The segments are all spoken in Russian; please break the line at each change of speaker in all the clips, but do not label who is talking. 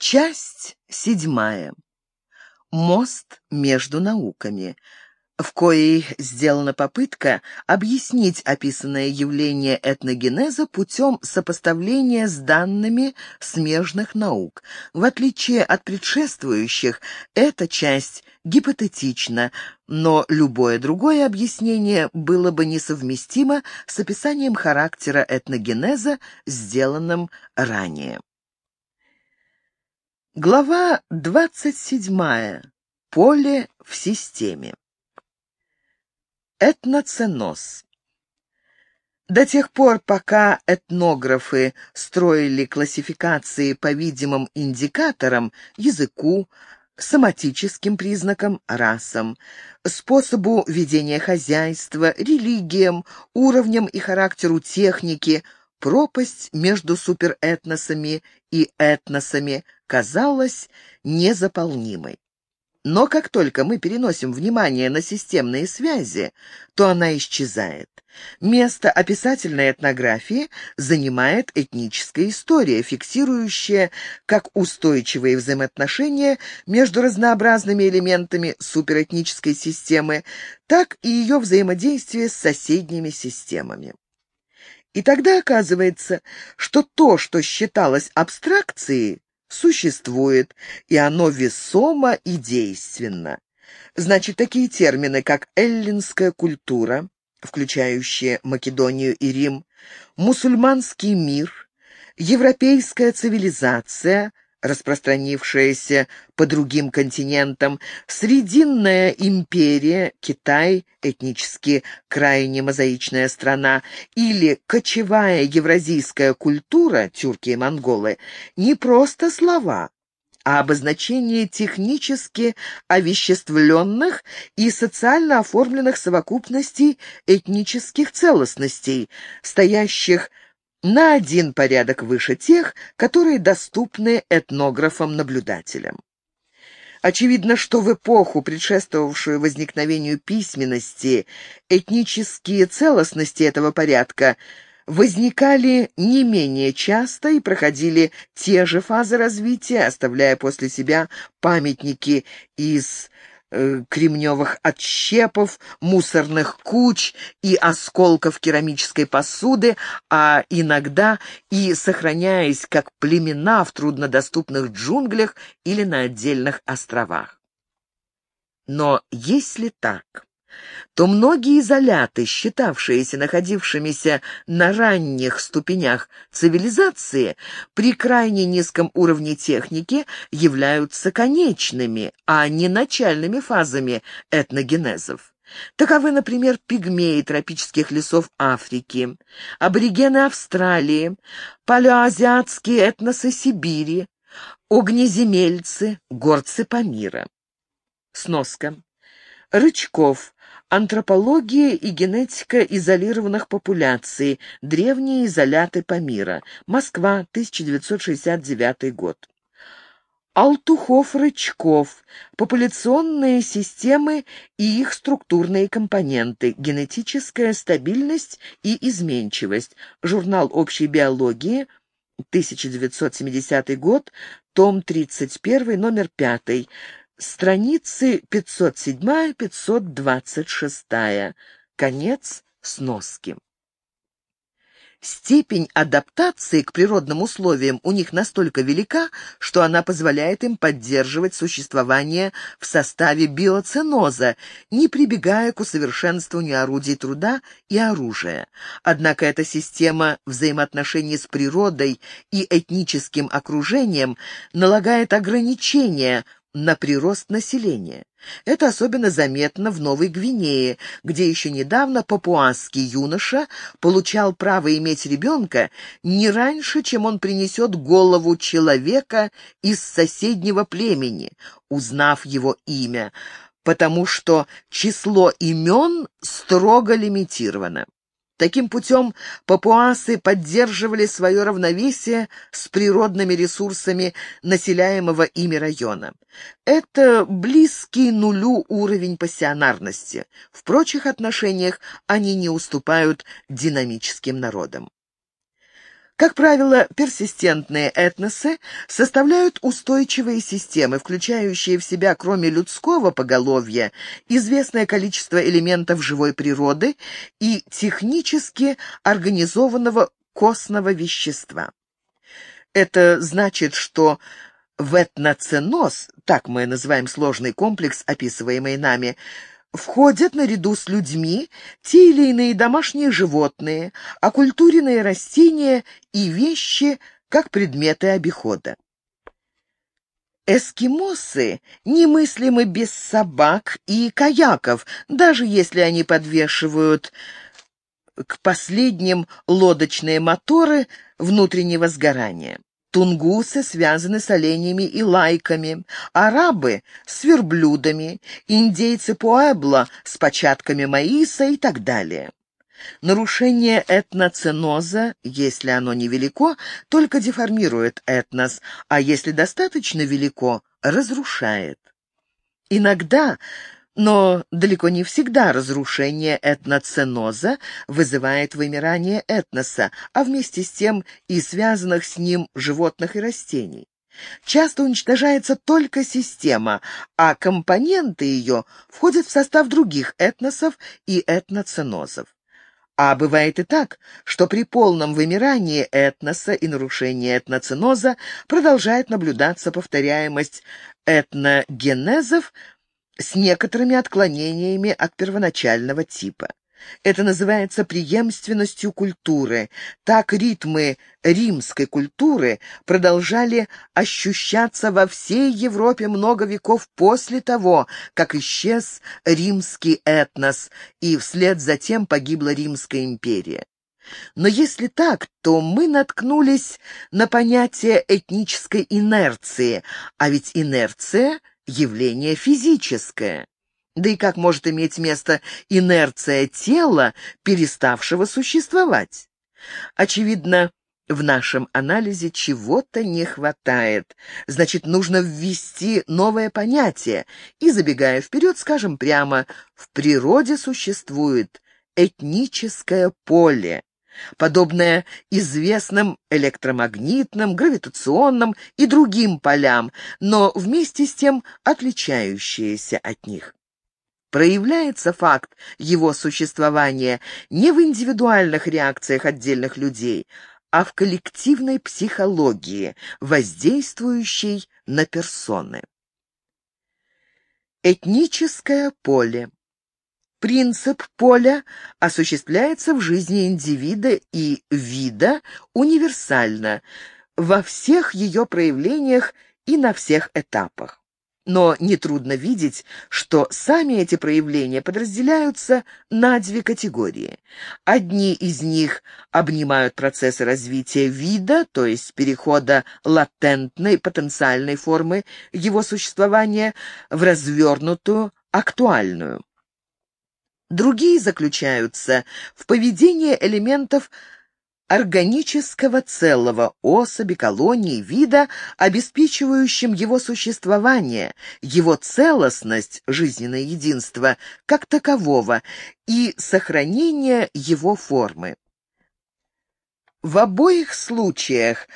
Часть седьмая. Мост между науками, в коей сделана попытка объяснить описанное явление этногенеза путем сопоставления с данными смежных наук. В отличие от предшествующих, эта часть гипотетична, но любое другое объяснение было бы несовместимо с описанием характера этногенеза, сделанным ранее. Глава 27. Поле в системе. Этноценоз. До тех пор, пока этнографы строили классификации по видимым индикаторам, языку, соматическим признакам, расам, способу ведения хозяйства, религиям, уровням и характеру техники – пропасть между суперэтносами и этносами казалась незаполнимой. Но как только мы переносим внимание на системные связи, то она исчезает. Место описательной этнографии занимает этническая история, фиксирующая как устойчивые взаимоотношения между разнообразными элементами суперэтнической системы, так и ее взаимодействие с соседними системами. И тогда оказывается, что то, что считалось абстракцией, существует, и оно весомо и действенно. Значит, такие термины, как эллинская культура, включающая Македонию и Рим, мусульманский мир, европейская цивилизация – распространившаяся по другим континентам, Срединная империя, Китай, этнически крайне мозаичная страна, или кочевая евразийская культура, тюрки и монголы, не просто слова, а обозначение технически овеществленных и социально оформленных совокупностей этнических целостностей, стоящих на один порядок выше тех, которые доступны этнографам-наблюдателям. Очевидно, что в эпоху, предшествовавшую возникновению письменности, этнические целостности этого порядка возникали не менее часто и проходили те же фазы развития, оставляя после себя памятники из кремневых отщепов, мусорных куч и осколков керамической посуды, а иногда и сохраняясь как племена в труднодоступных джунглях или на отдельных островах. Но если так, то многие изоляты, считавшиеся находившимися на ранних ступенях цивилизации, при крайне низком уровне техники являются конечными, а не начальными фазами этногенезов. Таковы, например, пигмеи тропических лесов Африки, аборигены Австралии, палеоазиатские этносы Сибири, огнеземельцы, горцы Памира. Сноска. Рычков. Антропология и генетика изолированных популяций. Древние изоляты Памира. Москва, 1969 год. Алтухов-Рычков. Популяционные системы и их структурные компоненты. Генетическая стабильность и изменчивость. Журнал общей биологии. 1970 год. Том 31, номер 5 страницы 507-526. Конец сноски. Степень адаптации к природным условиям у них настолько велика, что она позволяет им поддерживать существование в составе биоценоза, не прибегая к усовершенствованию орудий труда и оружия. Однако эта система взаимоотношений с природой и этническим окружением налагает ограничения на прирост населения. Это особенно заметно в Новой Гвинее, где еще недавно папуасский юноша получал право иметь ребенка не раньше, чем он принесет голову человека из соседнего племени, узнав его имя, потому что число имен строго лимитировано. Таким путем папуасы поддерживали свое равновесие с природными ресурсами населяемого ими района. Это близкий нулю уровень пассионарности. В прочих отношениях они не уступают динамическим народам. Как правило, персистентные этносы составляют устойчивые системы, включающие в себя, кроме людского поголовья, известное количество элементов живой природы и технически организованного костного вещества. Это значит, что в этноценоз, так мы называем сложный комплекс, описываемый нами, входят наряду с людьми те или иные домашние животные, оккультуренные растения и вещи как предметы обихода. Эскимосы немыслимы без собак и каяков, даже если они подвешивают к последним лодочные моторы внутреннего сгорания. Тунгусы связаны с оленями и лайками, арабы — с верблюдами, индейцы Пуэбло — с початками маиса и так далее. Нарушение этноценоза, если оно невелико, только деформирует этнос, а если достаточно велико, разрушает. Иногда но далеко не всегда разрушение этноценоза вызывает вымирание этноса, а вместе с тем и связанных с ним животных и растений. Часто уничтожается только система, а компоненты ее входят в состав других этносов и этноценозов. А бывает и так, что при полном вымирании этноса и нарушении этноценоза продолжает наблюдаться повторяемость этногенезов, с некоторыми отклонениями от первоначального типа. Это называется преемственностью культуры. Так ритмы римской культуры продолжали ощущаться во всей Европе много веков после того, как исчез римский этнос, и вслед за тем погибла Римская империя. Но если так, то мы наткнулись на понятие этнической инерции, а ведь инерция явление физическое. Да и как может иметь место инерция тела, переставшего существовать? Очевидно, в нашем анализе чего-то не хватает. Значит, нужно ввести новое понятие. И, забегая вперед, скажем прямо, в природе существует этническое поле подобное известным электромагнитным, гравитационным и другим полям, но вместе с тем отличающиеся от них. Проявляется факт его существования не в индивидуальных реакциях отдельных людей, а в коллективной психологии, воздействующей на персоны. Этническое поле Принцип поля осуществляется в жизни индивида и вида универсально, во всех ее проявлениях и на всех этапах. Но нетрудно видеть, что сами эти проявления подразделяются на две категории. Одни из них обнимают процессы развития вида, то есть перехода латентной потенциальной формы его существования в развернутую, актуальную. Другие заключаются в поведении элементов органического целого, особи, колонии, вида, обеспечивающим его существование, его целостность, жизненное единство, как такового, и сохранение его формы. В обоих случаях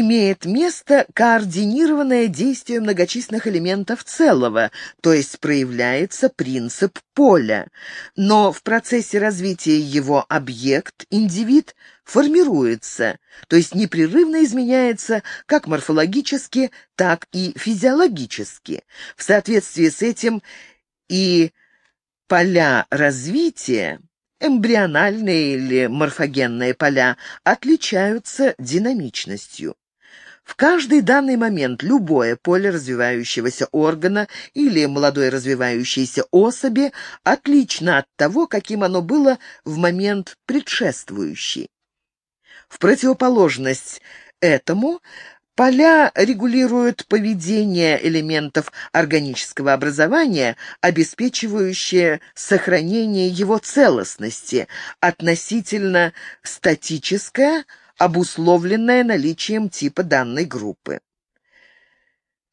имеет место координированное действие многочисленных элементов целого, то есть проявляется принцип поля. Но в процессе развития его объект, индивид, формируется, то есть непрерывно изменяется как морфологически, так и физиологически. В соответствии с этим и поля развития эмбриональные или морфогенные поля отличаются динамичностью. В каждый данный момент любое поле развивающегося органа или молодой развивающейся особи отлично от того, каким оно было в момент предшествующий. В противоположность этому Поля регулируют поведение элементов органического образования, обеспечивающее сохранение его целостности, относительно статическое – обусловленное наличием типа данной группы.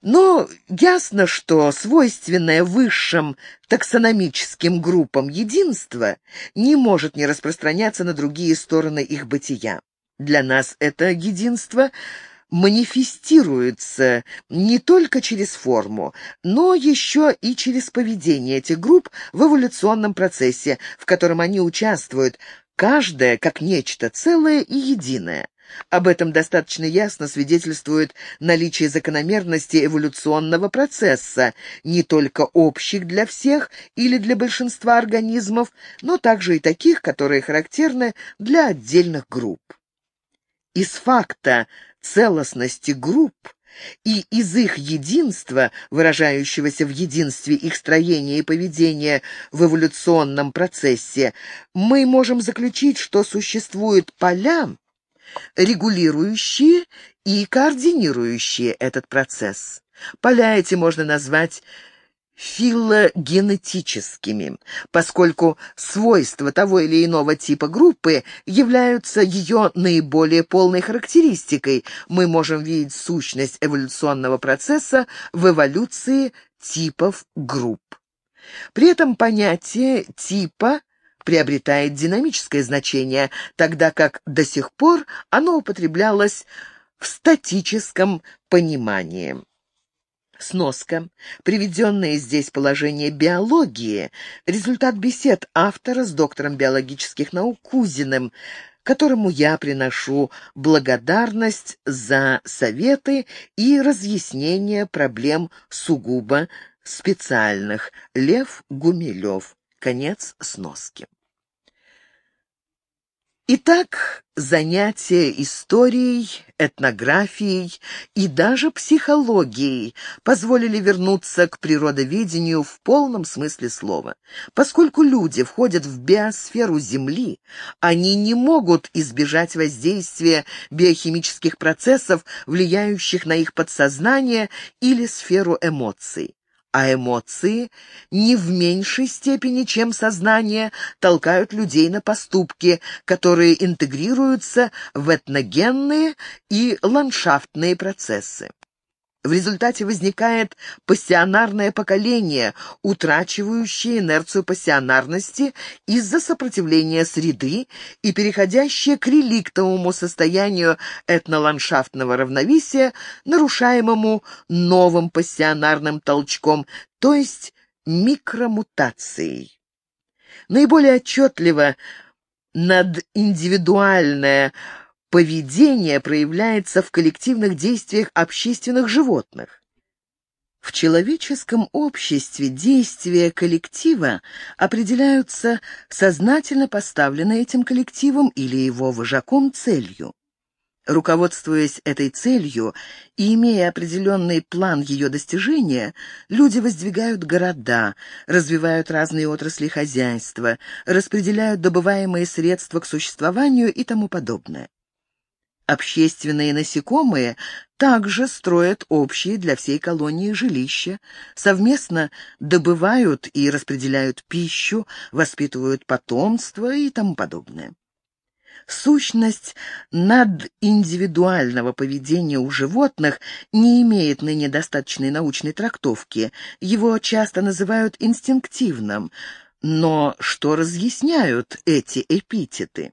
Но ясно, что свойственное высшим таксономическим группам единство не может не распространяться на другие стороны их бытия. Для нас это единство манифестируется не только через форму, но еще и через поведение этих групп в эволюционном процессе, в котором они участвуют, каждая как нечто целое и единое. Об этом достаточно ясно свидетельствует наличие закономерности эволюционного процесса, не только общих для всех или для большинства организмов, но также и таких, которые характерны для отдельных групп. Из факта целостности групп и из их единства, выражающегося в единстве их строения и поведения в эволюционном процессе, мы можем заключить, что существуют поля, регулирующие и координирующие этот процесс. Поля эти можно назвать филогенетическими, поскольку свойства того или иного типа группы являются ее наиболее полной характеристикой. Мы можем видеть сущность эволюционного процесса в эволюции типов групп. При этом понятие типа приобретает динамическое значение, тогда как до сих пор оно употреблялось в статическом понимании. Сноска. Приведенное здесь положение биологии – результат бесед автора с доктором биологических наук Кузиным, которому я приношу благодарность за советы и разъяснение проблем сугубо специальных. Лев Гумилев. Конец сноски. Итак, занятия историей, этнографией и даже психологией позволили вернуться к природоведению в полном смысле слова. Поскольку люди входят в биосферу Земли, они не могут избежать воздействия биохимических процессов, влияющих на их подсознание или сферу эмоций а эмоции не в меньшей степени, чем сознание, толкают людей на поступки, которые интегрируются в этногенные и ландшафтные процессы. В результате возникает пассионарное поколение, утрачивающее инерцию пассионарности из-за сопротивления среды и переходящее к реликтовому состоянию этноландшафтного равновесия, нарушаемому новым пассионарным толчком, то есть микромутацией. Наиболее отчетливо надиндивидуальное поведение проявляется в коллективных действиях общественных животных. В человеческом обществе действия коллектива определяются сознательно поставленной этим коллективом или его вожаком целью. Руководствуясь этой целью и имея определенный план ее достижения, люди воздвигают города, развивают разные отрасли хозяйства, распределяют добываемые средства к существованию и тому подобное. Общественные насекомые также строят общие для всей колонии жилища, совместно добывают и распределяют пищу, воспитывают потомство и тому подобное. Сущность надиндивидуального поведения у животных не имеет ныне достаточной научной трактовки, его часто называют инстинктивным, но что разъясняют эти эпитеты?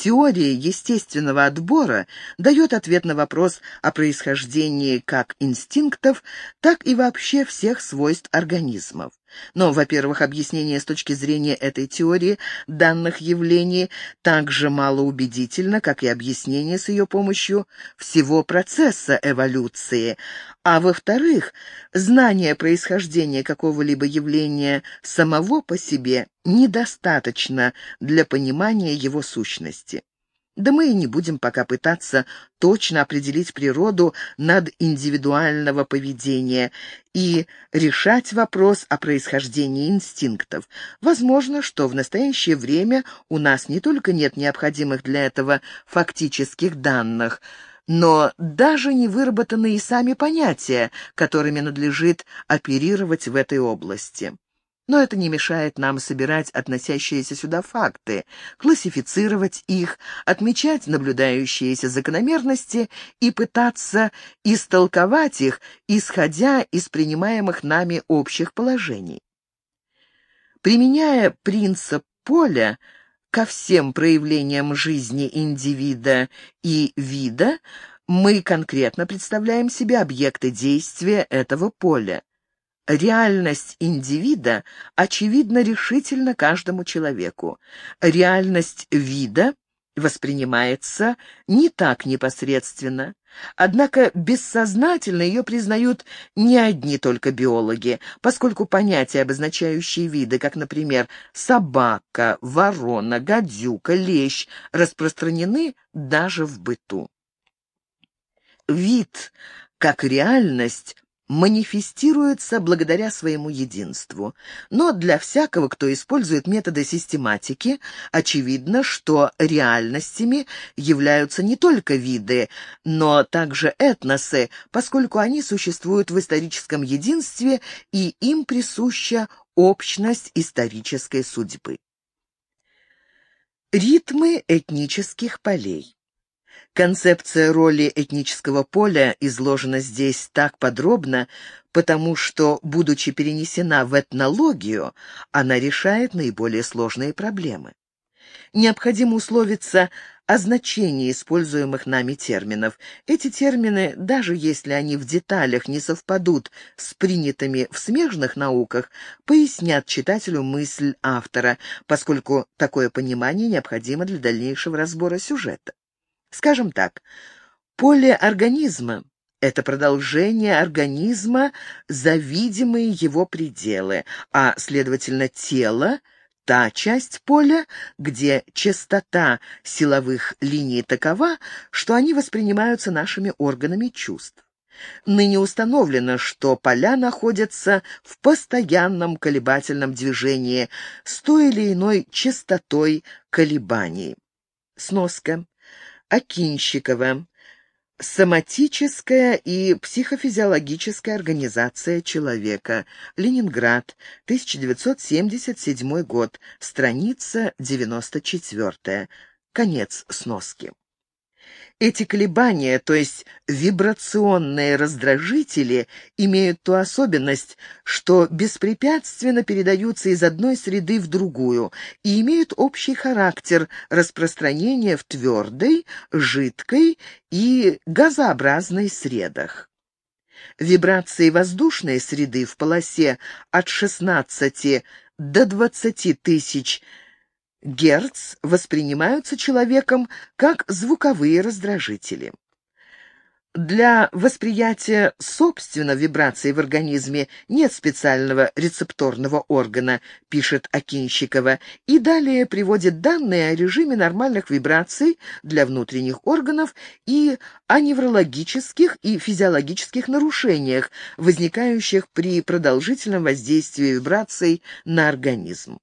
Теория естественного отбора дает ответ на вопрос о происхождении как инстинктов, так и вообще всех свойств организмов. Но, во-первых, объяснение с точки зрения этой теории данных явлений так же малоубедительно, как и объяснение с ее помощью всего процесса эволюции, а во-вторых, знание происхождения какого-либо явления самого по себе недостаточно для понимания его сущности. Да мы и не будем пока пытаться точно определить природу над индивидуального поведения и решать вопрос о происхождении инстинктов. Возможно, что в настоящее время у нас не только нет необходимых для этого фактических данных, но даже не выработаны и сами понятия, которыми надлежит оперировать в этой области. Но это не мешает нам собирать относящиеся сюда факты, классифицировать их, отмечать наблюдающиеся закономерности и пытаться истолковать их, исходя из принимаемых нами общих положений. Применяя принцип поля, ко всем проявлениям жизни индивида и вида, мы конкретно представляем себе объекты действия этого поля. Реальность индивида очевидна решительно каждому человеку. Реальность вида воспринимается не так непосредственно. Однако бессознательно ее признают не одни только биологи, поскольку понятия, обозначающие виды, как, например, собака, ворона, гадюка, лещ, распространены даже в быту. Вид, как реальность, манифестируется благодаря своему единству. Но для всякого, кто использует методы систематики, очевидно, что реальностями являются не только виды, но также этносы, поскольку они существуют в историческом единстве и им присуща общность исторической судьбы. Ритмы этнических полей Концепция роли этнического поля изложена здесь так подробно, потому что, будучи перенесена в этнологию, она решает наиболее сложные проблемы. Необходимо условиться о значении используемых нами терминов. Эти термины, даже если они в деталях не совпадут с принятыми в смежных науках, пояснят читателю мысль автора, поскольку такое понимание необходимо для дальнейшего разбора сюжета. Скажем так, поле организма — это продолжение организма за видимые его пределы, а, следовательно, тело — та часть поля, где частота силовых линий такова, что они воспринимаются нашими органами чувств. Ныне установлено, что поля находятся в постоянном колебательном движении с той или иной частотой колебаний. Сноска. Акинщикова. Соматическая и психофизиологическая организация человека. Ленинград, 1977 год. Страница 94. Конец сноски. Эти колебания, то есть вибрационные раздражители, имеют ту особенность, что беспрепятственно передаются из одной среды в другую и имеют общий характер распространения в твердой, жидкой и газообразной средах. Вибрации воздушной среды в полосе от 16 до 20 тысяч Герц воспринимаются человеком как звуковые раздражители. Для восприятия собственно вибраций в организме нет специального рецепторного органа, пишет Акинщикова, и далее приводит данные о режиме нормальных вибраций для внутренних органов и о неврологических и физиологических нарушениях, возникающих при продолжительном воздействии вибраций на организм.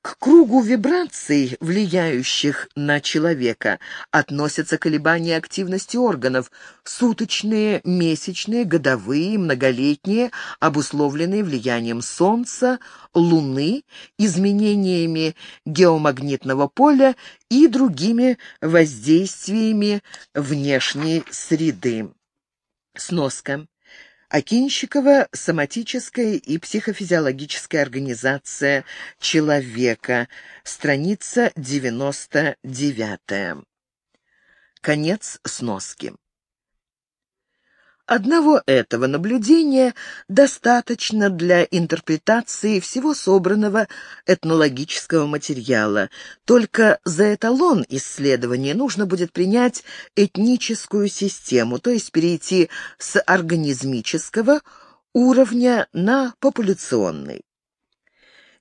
К кругу вибраций, влияющих на человека, относятся колебания активности органов, суточные, месячные, годовые, многолетние, обусловленные влиянием Солнца, Луны, изменениями геомагнитного поля и другими воздействиями внешней среды. Сноска. Акинщикова «Соматическая и психофизиологическая организация человека», страница 99. Конец сноски. Одного этого наблюдения достаточно для интерпретации всего собранного этнологического материала. Только за эталон исследования нужно будет принять этническую систему, то есть перейти с организмического уровня на популяционный.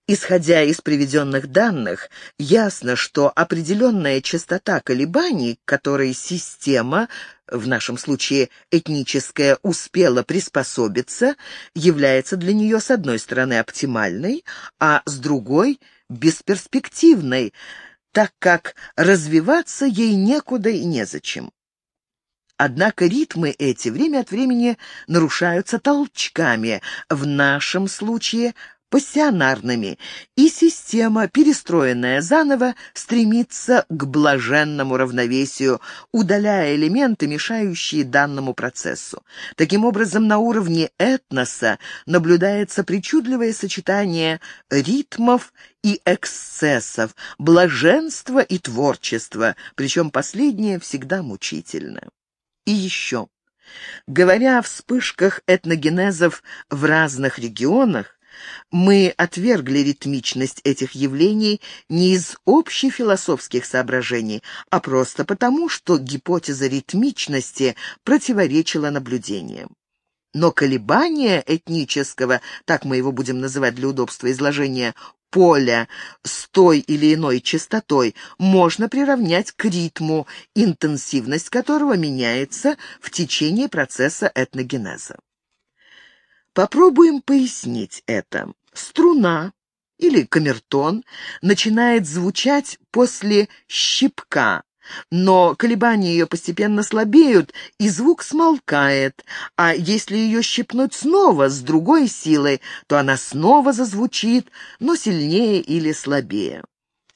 Исходя из приведенных данных, ясно, что определенная частота колебаний, которой система, в нашем случае этническая, успела приспособиться, является для нее с одной стороны оптимальной, а с другой – бесперспективной, так как развиваться ей некуда и незачем. Однако ритмы эти время от времени нарушаются толчками, в нашем случае пассионарными, и система, перестроенная заново, стремится к блаженному равновесию, удаляя элементы, мешающие данному процессу. Таким образом, на уровне этноса наблюдается причудливое сочетание ритмов и эксцессов, блаженства и творчества, причем последнее всегда мучительно. И еще. Говоря о вспышках этногенезов в разных регионах, мы отвергли ритмичность этих явлений не из общефилософских соображений, а просто потому, что гипотеза ритмичности противоречила наблюдениям. Но колебания этнического, так мы его будем называть для удобства изложения, поля с той или иной частотой можно приравнять к ритму, интенсивность которого меняется в течение процесса этногенеза. Попробуем пояснить это. Струна или камертон начинает звучать после щипка, но колебания ее постепенно слабеют, и звук смолкает, а если ее щипнуть снова с другой силой, то она снова зазвучит, но сильнее или слабее.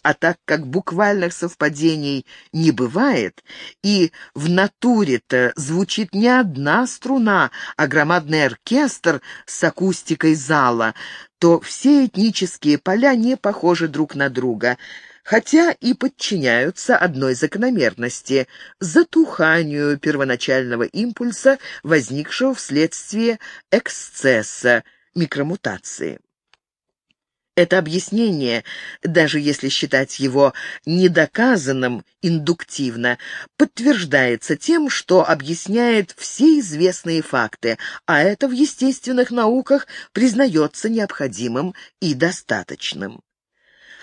А так как буквальных совпадений не бывает, и в натуре-то звучит не одна струна, а громадный оркестр с акустикой зала, то все этнические поля не похожи друг на друга, хотя и подчиняются одной закономерности — затуханию первоначального импульса, возникшего вследствие эксцесса, микромутации. Это объяснение, даже если считать его недоказанным индуктивно, подтверждается тем, что объясняет все известные факты, а это в естественных науках признается необходимым и достаточным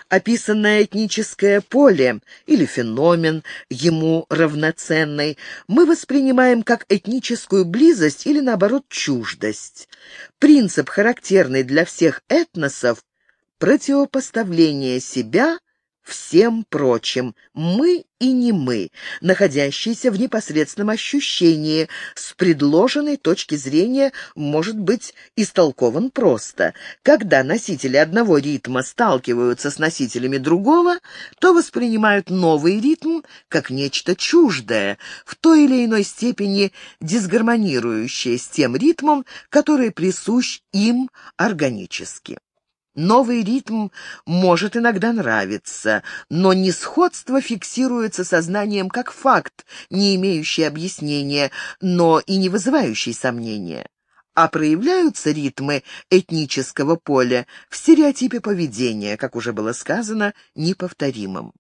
описанное этническое поле или феномен, ему равноценный, мы воспринимаем как этническую близость или, наоборот, чуждость. Принцип, характерный для всех этносов, противопоставление себя всем прочим, мы и не мы, находящиеся в непосредственном ощущении, с предложенной точки зрения может быть истолкован просто. Когда носители одного ритма сталкиваются с носителями другого, то воспринимают новый ритм как нечто чуждое, в той или иной степени дисгармонирующее с тем ритмом, который присущ им органически. Новый ритм может иногда нравиться, но несходство фиксируется сознанием как факт, не имеющий объяснения, но и не вызывающий сомнения. А проявляются ритмы этнического поля в стереотипе поведения, как уже было сказано, неповторимым.